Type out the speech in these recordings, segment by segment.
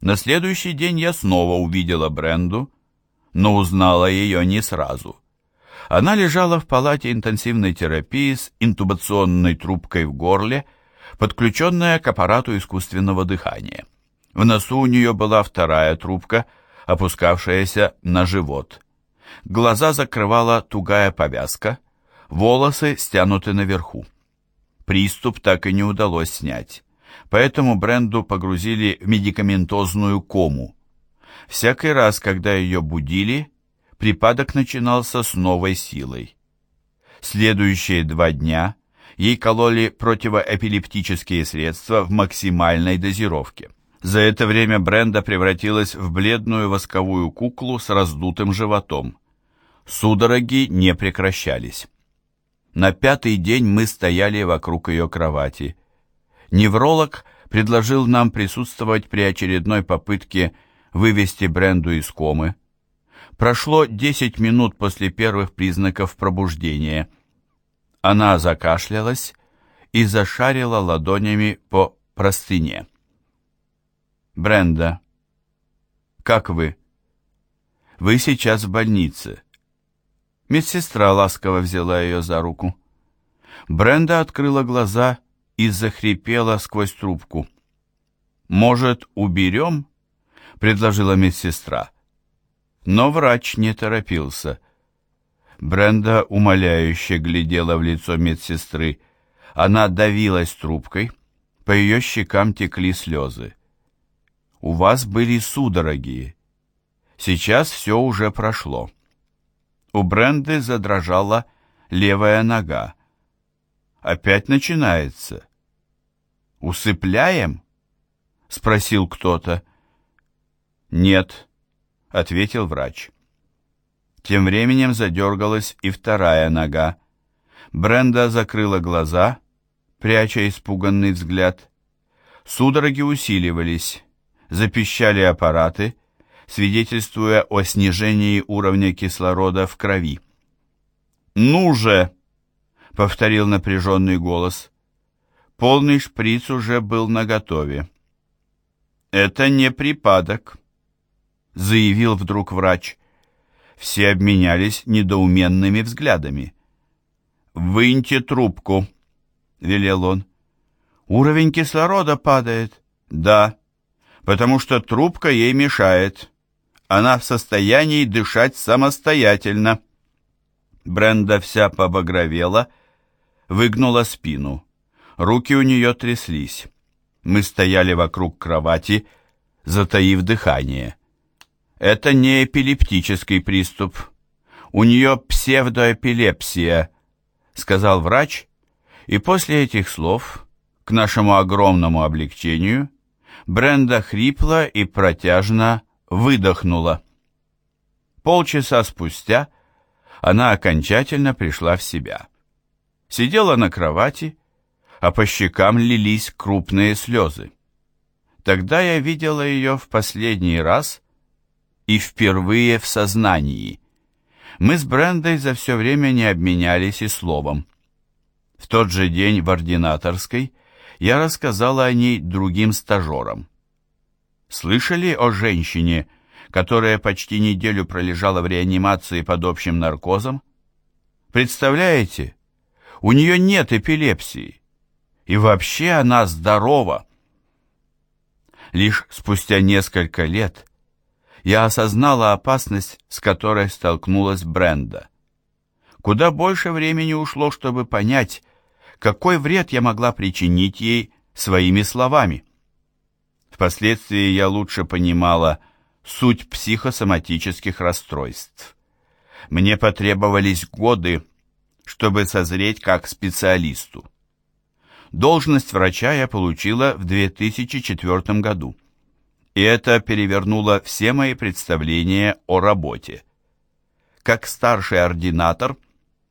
На следующий день я снова увидела Бренду, но узнала ее не сразу. Она лежала в палате интенсивной терапии с интубационной трубкой в горле, подключенная к аппарату искусственного дыхания. В носу у нее была вторая трубка, опускавшаяся на живот. Глаза закрывала тугая повязка, волосы стянуты наверху. Приступ так и не удалось снять, поэтому Бренду погрузили в медикаментозную кому. Всякий раз, когда ее будили, припадок начинался с новой силой. Следующие два дня ей кололи противоэпилептические средства в максимальной дозировке. За это время Бренда превратилась в бледную восковую куклу с раздутым животом. Судороги не прекращались. На пятый день мы стояли вокруг ее кровати. Невролог предложил нам присутствовать при очередной попытке вывести Бренду из комы. Прошло 10 минут после первых признаков пробуждения. Она закашлялась и зашарила ладонями по простыне. «Бренда, как вы?» «Вы сейчас в больнице». Медсестра ласково взяла ее за руку. Бренда открыла глаза и захрипела сквозь трубку. «Может, уберем?» — предложила медсестра. Но врач не торопился. Бренда умоляюще глядела в лицо медсестры. Она давилась трубкой, по ее щекам текли слезы. «У вас были судороги. Сейчас все уже прошло». У Бренды задрожала левая нога. «Опять начинается». «Усыпляем?» — спросил кто-то. «Нет», — ответил врач. Тем временем задергалась и вторая нога. Бренда закрыла глаза, пряча испуганный взгляд. Судороги усиливались, запищали аппараты, свидетельствуя о снижении уровня кислорода в крови. «Ну же!» — повторил напряженный голос. Полный шприц уже был наготове. «Это не припадок», заявил вдруг врач. Все обменялись недоуменными взглядами. «Выньте трубку», — велел он. «Уровень кислорода падает». «Да, потому что трубка ей мешает. Она в состоянии дышать самостоятельно». Бренда вся побагровела, выгнула спину. Руки у нее тряслись. Мы стояли вокруг кровати, затаив дыхание. Это не эпилептический приступ. У нее псевдоэпилепсия, сказал врач, и после этих слов, к нашему огромному облегчению, Бренда хрипла и протяжно выдохнула. Полчаса спустя она окончательно пришла в себя. Сидела на кровати, а по щекам лились крупные слезы. Тогда я видела ее в последний раз и впервые в сознании. Мы с Брендой за все время не обменялись и словом. В тот же день в ординаторской я рассказала о ней другим стажерам. Слышали о женщине, которая почти неделю пролежала в реанимации под общим наркозом? Представляете, у нее нет эпилепсии, и вообще она здорова. Лишь спустя несколько лет я осознала опасность, с которой столкнулась Бренда. Куда больше времени ушло, чтобы понять, какой вред я могла причинить ей своими словами. Впоследствии я лучше понимала суть психосоматических расстройств. Мне потребовались годы, чтобы созреть как специалисту. Должность врача я получила в 2004 году и это перевернуло все мои представления о работе. Как старший ординатор,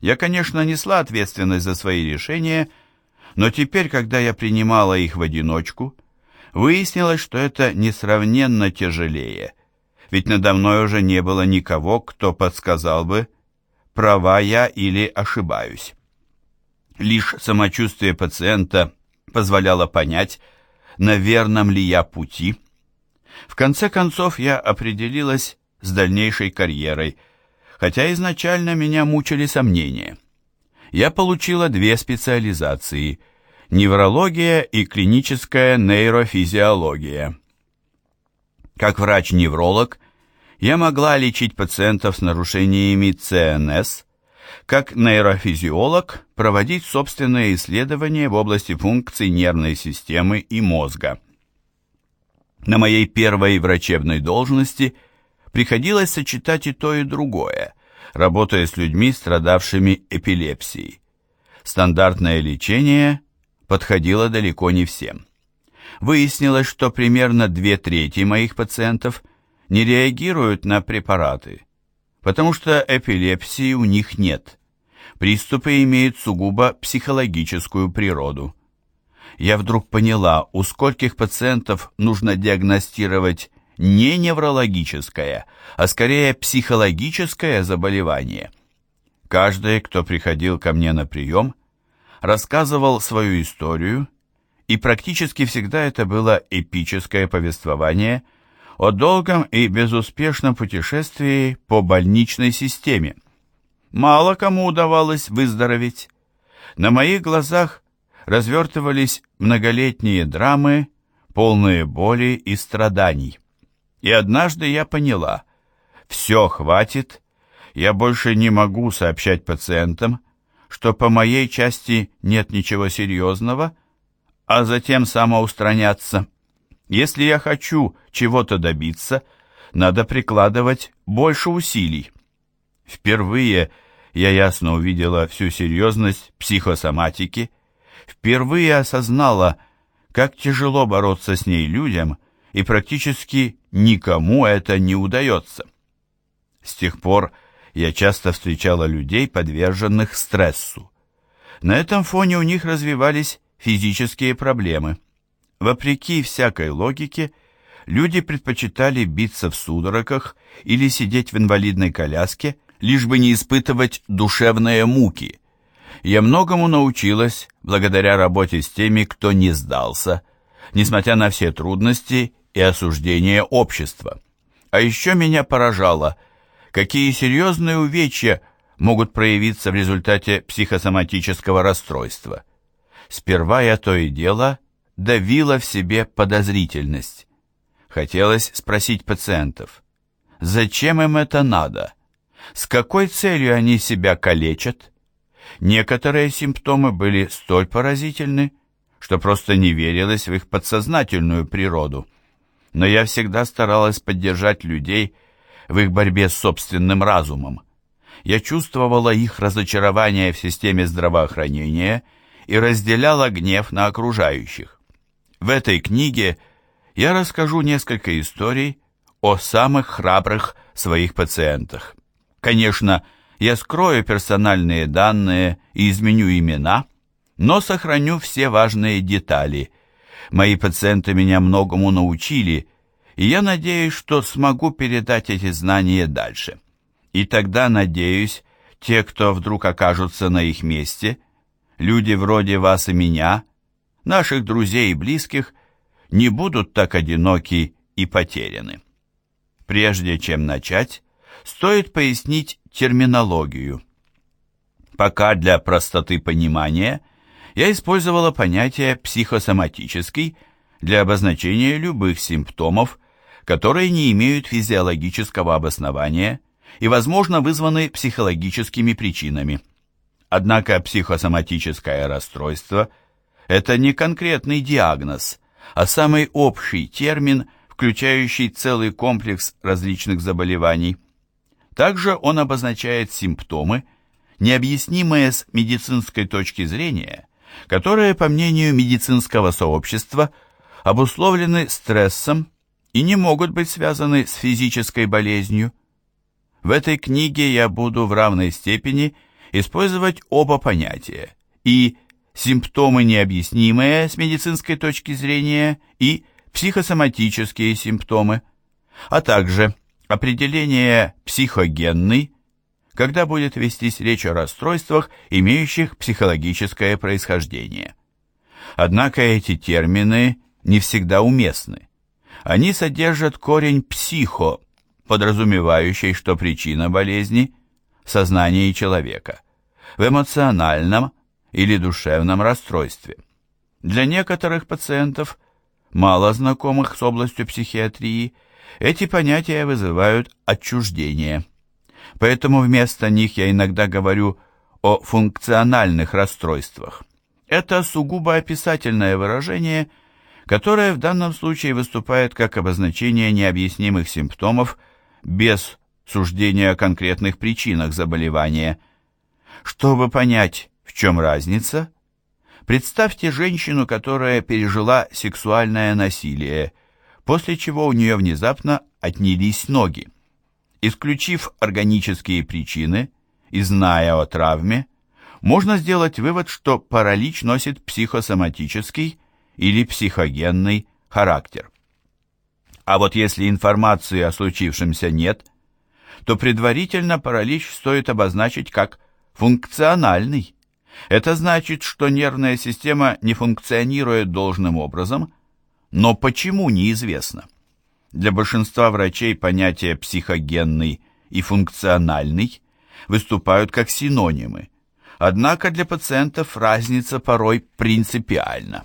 я, конечно, несла ответственность за свои решения, но теперь, когда я принимала их в одиночку, выяснилось, что это несравненно тяжелее, ведь надо мной уже не было никого, кто подсказал бы, права я или ошибаюсь. Лишь самочувствие пациента позволяло понять, на верном ли я пути – В конце концов я определилась с дальнейшей карьерой, хотя изначально меня мучили сомнения. Я получила две специализации – неврология и клиническая нейрофизиология. Как врач-невролог я могла лечить пациентов с нарушениями ЦНС, как нейрофизиолог проводить собственные исследования в области функций нервной системы и мозга. На моей первой врачебной должности приходилось сочетать и то, и другое, работая с людьми, страдавшими эпилепсией. Стандартное лечение подходило далеко не всем. Выяснилось, что примерно две трети моих пациентов не реагируют на препараты, потому что эпилепсии у них нет. Приступы имеют сугубо психологическую природу. Я вдруг поняла, у скольких пациентов нужно диагностировать не неврологическое, а скорее психологическое заболевание. Каждый, кто приходил ко мне на прием, рассказывал свою историю, и практически всегда это было эпическое повествование – о долгом и безуспешном путешествии по больничной системе. Мало кому удавалось выздороветь. На моих глазах развертывались многолетние драмы, полные боли и страданий. И однажды я поняла, все хватит, я больше не могу сообщать пациентам, что по моей части нет ничего серьезного, а затем самоустраняться. Если я хочу чего-то добиться, надо прикладывать больше усилий. Впервые я ясно увидела всю серьезность психосоматики, впервые осознала, как тяжело бороться с ней людям, и практически никому это не удается. С тех пор я часто встречала людей, подверженных стрессу. На этом фоне у них развивались физические проблемы – Вопреки всякой логике, люди предпочитали биться в судорогах или сидеть в инвалидной коляске, лишь бы не испытывать душевные муки. Я многому научилась благодаря работе с теми, кто не сдался, несмотря на все трудности и осуждения общества. А еще меня поражало, какие серьезные увечья могут проявиться в результате психосоматического расстройства. Сперва я то и дело давила в себе подозрительность. Хотелось спросить пациентов, зачем им это надо? С какой целью они себя калечат? Некоторые симптомы были столь поразительны, что просто не верилось в их подсознательную природу. Но я всегда старалась поддержать людей в их борьбе с собственным разумом. Я чувствовала их разочарование в системе здравоохранения и разделяла гнев на окружающих. В этой книге я расскажу несколько историй о самых храбрых своих пациентах. Конечно, я скрою персональные данные и изменю имена, но сохраню все важные детали. Мои пациенты меня многому научили, и я надеюсь, что смогу передать эти знания дальше. И тогда, надеюсь, те, кто вдруг окажутся на их месте, люди вроде вас и меня – наших друзей и близких не будут так одиноки и потеряны. Прежде чем начать, стоит пояснить терминологию. Пока для простоты понимания я использовала понятие «психосоматический» для обозначения любых симптомов, которые не имеют физиологического обоснования и, возможно, вызваны психологическими причинами. Однако психосоматическое расстройство – это не конкретный диагноз, а самый общий термин, включающий целый комплекс различных заболеваний. Также он обозначает симптомы, необъяснимые с медицинской точки зрения, которые, по мнению медицинского сообщества, обусловлены стрессом и не могут быть связаны с физической болезнью. В этой книге я буду в равной степени использовать оба понятия и симптомы необъяснимые с медицинской точки зрения и психосоматические симптомы, а также определение психогенный, когда будет вестись речь о расстройствах, имеющих психологическое происхождение. Однако эти термины не всегда уместны. Они содержат корень психо, подразумевающий, что причина болезни – в сознании человека, в эмоциональном или душевном расстройстве. Для некоторых пациентов, мало знакомых с областью психиатрии, эти понятия вызывают отчуждение. Поэтому вместо них я иногда говорю о функциональных расстройствах. Это сугубо описательное выражение, которое в данном случае выступает как обозначение необъяснимых симптомов без суждения о конкретных причинах заболевания. Чтобы понять, чем разница, представьте женщину, которая пережила сексуальное насилие, после чего у нее внезапно отнялись ноги. Исключив органические причины и зная о травме, можно сделать вывод, что паралич носит психосоматический или психогенный характер. А вот если информации о случившемся нет, то предварительно паралич стоит обозначить как функциональный. Это значит, что нервная система не функционирует должным образом, но почему неизвестно. Для большинства врачей понятия психогенный и функциональный выступают как синонимы, однако для пациентов разница порой принципиальна.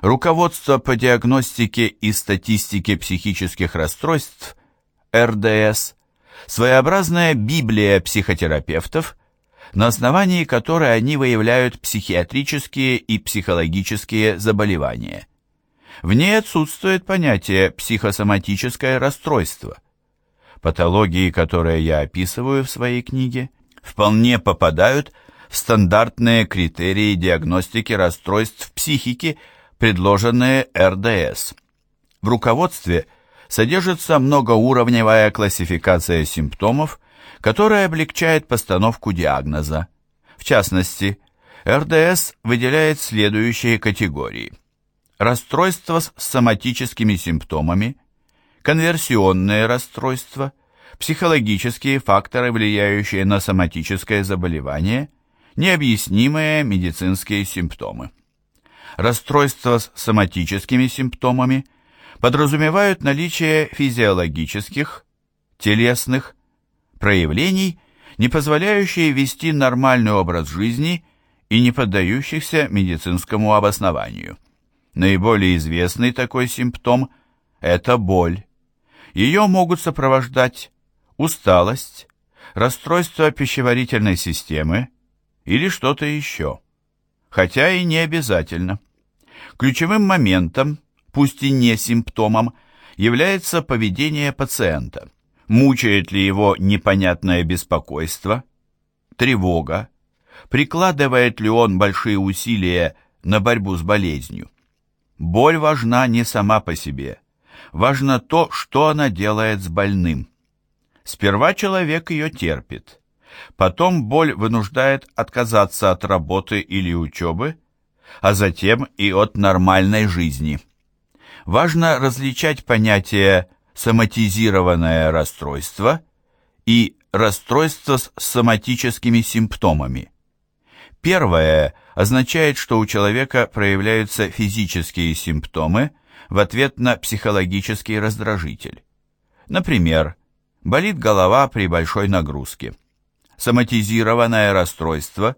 Руководство по диагностике и статистике психических расстройств РДС – своеобразная библия психотерапевтов, на основании которой они выявляют психиатрические и психологические заболевания. В ней отсутствует понятие «психосоматическое расстройство». Патологии, которые я описываю в своей книге, вполне попадают в стандартные критерии диагностики расстройств психики, предложенные РДС. В руководстве содержится многоуровневая классификация симптомов, которая облегчает постановку диагноза. В частности, РДС выделяет следующие категории – расстройства с соматическими симптомами, конверсионные расстройства, психологические факторы, влияющие на соматическое заболевание, необъяснимые медицинские симптомы. Расстройства с соматическими симптомами подразумевают наличие физиологических, телесных проявлений, не позволяющие вести нормальный образ жизни и не поддающихся медицинскому обоснованию. Наиболее известный такой симптом – это боль. Ее могут сопровождать усталость, расстройство пищеварительной системы или что-то еще, хотя и не обязательно. Ключевым моментом, пусть и не симптомом, является поведение пациента. Мучает ли его непонятное беспокойство, тревога, прикладывает ли он большие усилия на борьбу с болезнью. Боль важна не сама по себе. Важно то, что она делает с больным. Сперва человек ее терпит. Потом боль вынуждает отказаться от работы или учебы, а затем и от нормальной жизни. Важно различать понятия соматизированное расстройство и расстройство с соматическими симптомами. Первое означает, что у человека проявляются физические симптомы в ответ на психологический раздражитель. Например, болит голова при большой нагрузке. Соматизированное расстройство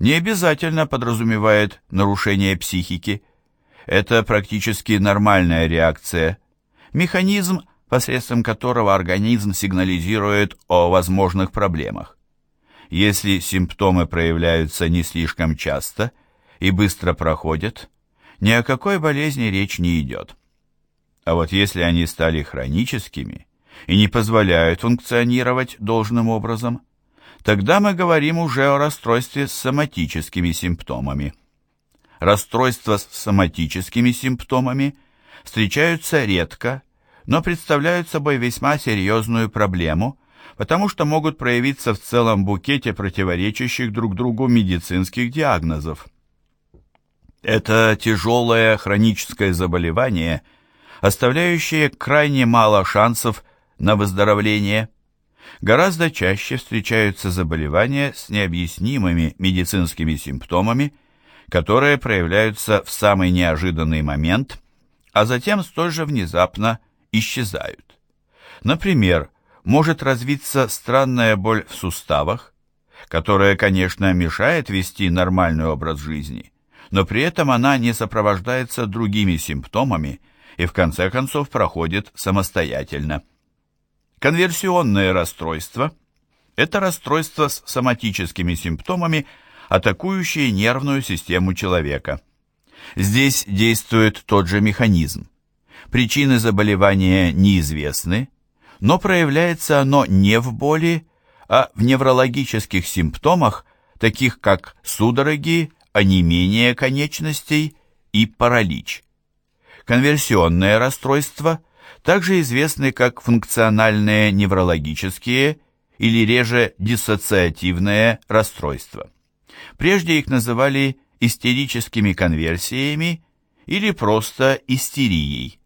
не обязательно подразумевает нарушение психики. Это практически нормальная реакция, механизм, посредством которого организм сигнализирует о возможных проблемах. Если симптомы проявляются не слишком часто и быстро проходят, ни о какой болезни речь не идет. А вот если они стали хроническими и не позволяют функционировать должным образом, тогда мы говорим уже о расстройстве с соматическими симптомами. Расстройства с соматическими симптомами встречаются редко, но представляют собой весьма серьезную проблему – потому что могут проявиться в целом букете противоречащих друг другу медицинских диагнозов. Это тяжелое хроническое заболевание, оставляющее крайне мало шансов на выздоровление. Гораздо чаще встречаются заболевания с необъяснимыми медицинскими симптомами, которые проявляются в самый неожиданный момент, а затем столь же внезапно исчезают. Например, может развиться странная боль в суставах, которая, конечно, мешает вести нормальный образ жизни, но при этом она не сопровождается другими симптомами и в конце концов проходит самостоятельно. Конверсионное расстройство – это расстройство с соматическими симптомами, атакующие нервную систему человека. Здесь действует тот же механизм. Причины заболевания неизвестны, но проявляется оно не в боли, а в неврологических симптомах, таких как судороги, онемение конечностей и паралич. Конверсионное расстройство также известны как функциональные неврологические или реже диссоциативные расстройства. Прежде их называли истерическими конверсиями или просто истерией.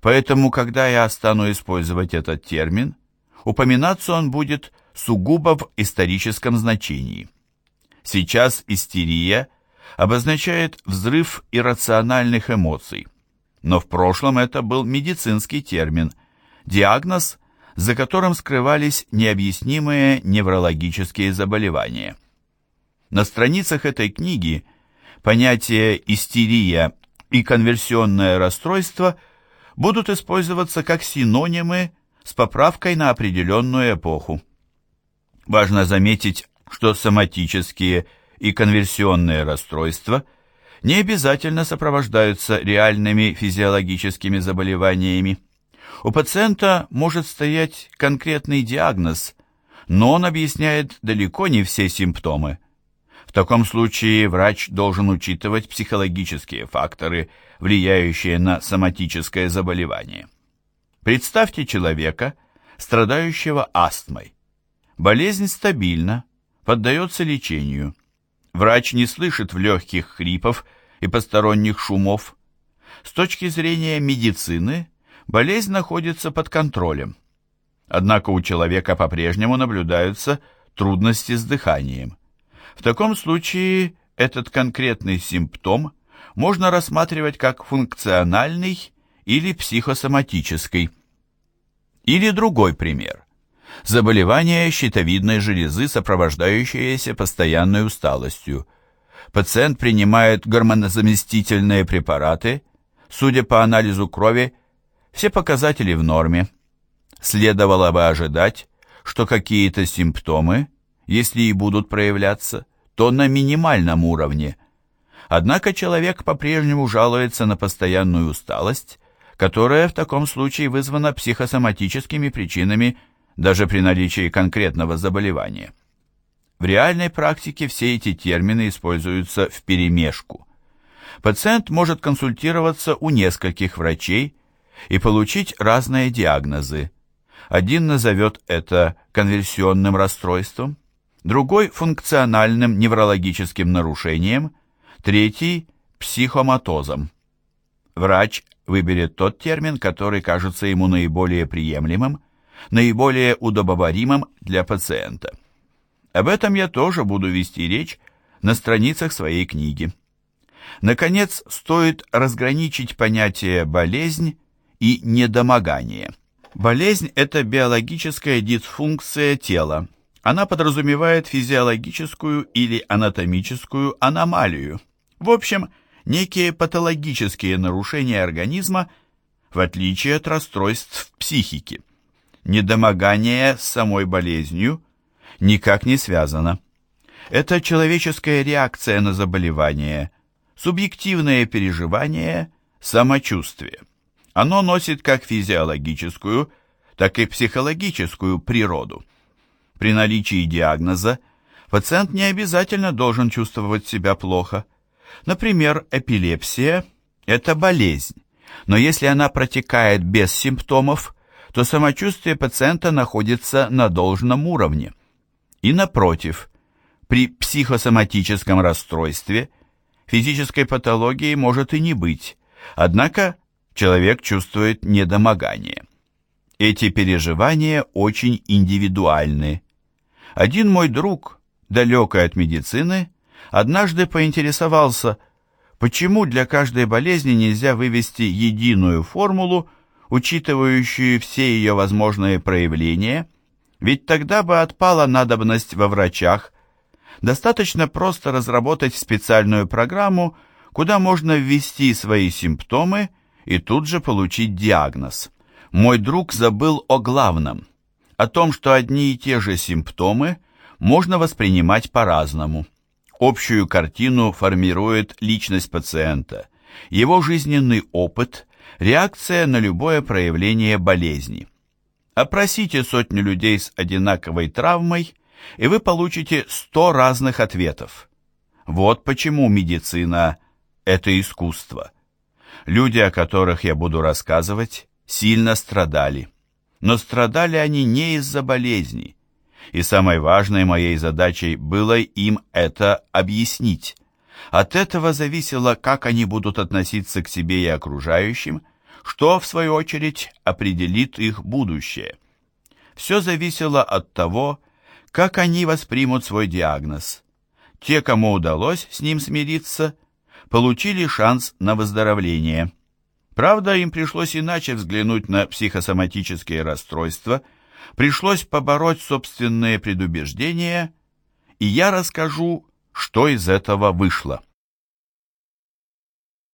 Поэтому, когда я стану использовать этот термин, упоминаться он будет сугубо в историческом значении. Сейчас истерия обозначает взрыв иррациональных эмоций, но в прошлом это был медицинский термин, диагноз, за которым скрывались необъяснимые неврологические заболевания. На страницах этой книги понятия истерия и конверсионное расстройство будут использоваться как синонимы с поправкой на определенную эпоху. Важно заметить, что соматические и конверсионные расстройства не обязательно сопровождаются реальными физиологическими заболеваниями. У пациента может стоять конкретный диагноз, но он объясняет далеко не все симптомы. Таком случае врач должен учитывать психологические факторы, влияющие на соматическое заболевание. Представьте человека, страдающего астмой. Болезнь стабильна, поддается лечению. Врач не слышит в легких хрипов и посторонних шумов. С точки зрения медицины, болезнь находится под контролем. Однако у человека по-прежнему наблюдаются трудности с дыханием. В таком случае этот конкретный симптом можно рассматривать как функциональный или психосоматический. Или другой пример. Заболевание щитовидной железы, сопровождающееся постоянной усталостью. Пациент принимает гормонозаместительные препараты. Судя по анализу крови, все показатели в норме. Следовало бы ожидать, что какие-то симптомы, если и будут проявляться, то на минимальном уровне. Однако человек по-прежнему жалуется на постоянную усталость, которая в таком случае вызвана психосоматическими причинами даже при наличии конкретного заболевания. В реальной практике все эти термины используются вперемешку. Пациент может консультироваться у нескольких врачей и получить разные диагнозы. Один назовет это конверсионным расстройством, другой – функциональным неврологическим нарушением, третий – психоматозом. Врач выберет тот термин, который кажется ему наиболее приемлемым, наиболее удобоваримым для пациента. Об этом я тоже буду вести речь на страницах своей книги. Наконец, стоит разграничить понятие «болезнь» и «недомогание». Болезнь – это биологическая дисфункция тела. Она подразумевает физиологическую или анатомическую аномалию. В общем, некие патологические нарушения организма, в отличие от расстройств психики недомогание с самой болезнью никак не связано. Это человеческая реакция на заболевание, субъективное переживание, самочувствие. Оно носит как физиологическую, так и психологическую природу. При наличии диагноза пациент не обязательно должен чувствовать себя плохо. Например, эпилепсия – это болезнь, но если она протекает без симптомов, то самочувствие пациента находится на должном уровне. И напротив, при психосоматическом расстройстве физической патологии может и не быть, однако человек чувствует недомогание. Эти переживания очень индивидуальны. Один мой друг, далекий от медицины, однажды поинтересовался, Почему для каждой болезни нельзя вывести единую формулу, учитывающую все ее возможные проявления? Ведь тогда бы отпала надобность во врачах. Достаточно просто разработать специальную программу, куда можно ввести свои симптомы и тут же получить диагноз. Мой друг забыл о главном, о том, что одни и те же симптомы можно воспринимать по-разному. Общую картину формирует личность пациента, его жизненный опыт, реакция на любое проявление болезни. Опросите сотню людей с одинаковой травмой, и вы получите 100 разных ответов. Вот почему медицина – это искусство. Люди, о которых я буду рассказывать, сильно страдали. Но страдали они не из-за болезни, и самой важной моей задачей было им это объяснить. От этого зависело, как они будут относиться к себе и окружающим, что, в свою очередь, определит их будущее. Все зависело от того, как они воспримут свой диагноз. Те, кому удалось с ним смириться, получили шанс на выздоровление. Правда, им пришлось иначе взглянуть на психосоматические расстройства – пришлось побороть собственные предубеждения, и я расскажу, что из этого вышло.